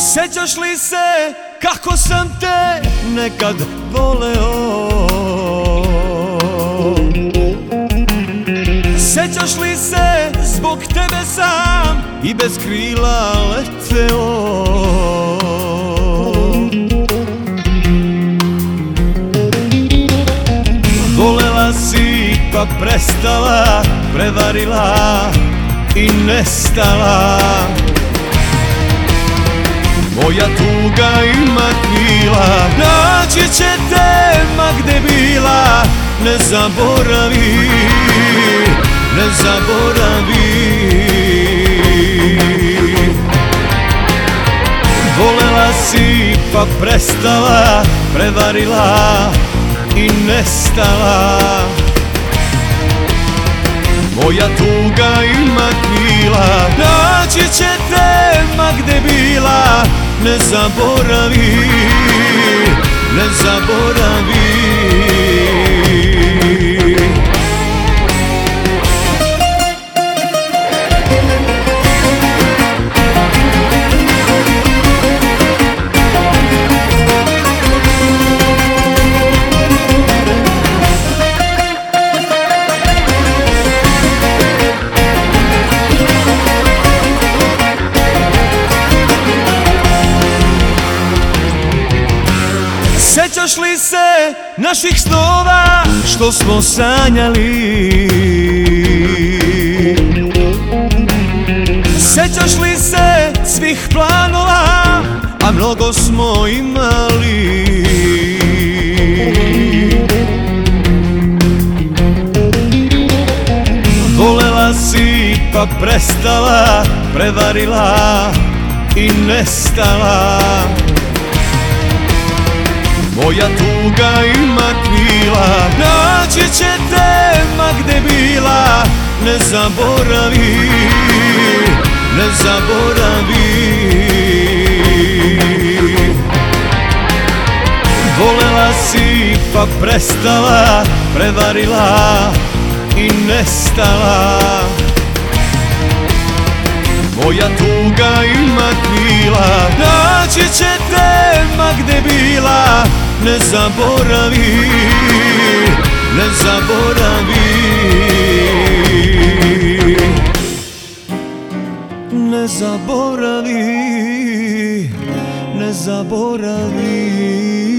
Sjećaš li se kako sam te nekad voleo? Sjećaš li se zbog tebe sam i bez krila leteo? Volela si pa prestala, prevarila i nestala moja tuga ima krila Naći će te ma gde bila. Ne zaboravi, ne zaboravi. Volela si pa prestala Prevarila i nestala. Moja tuga ima krila Naći će te ma gde bila Ne zaboravi, ne zaboravi Sjećaš li se naših snova što smo sanjali? Sjećaš li se svih planova a mnogo smo imali? Volela si pa prestala, prevarila i nestala moja tuga ima krila Naći će te ma gde bila. Ne zaboravi, ne zaboravi. Volela si pa prestala, prevarila i nestala. Moja tuga ima krila Naći će te ma gde bila Ne zaboravi, ne zaboravi. Ne zaboravi, ne zaboravi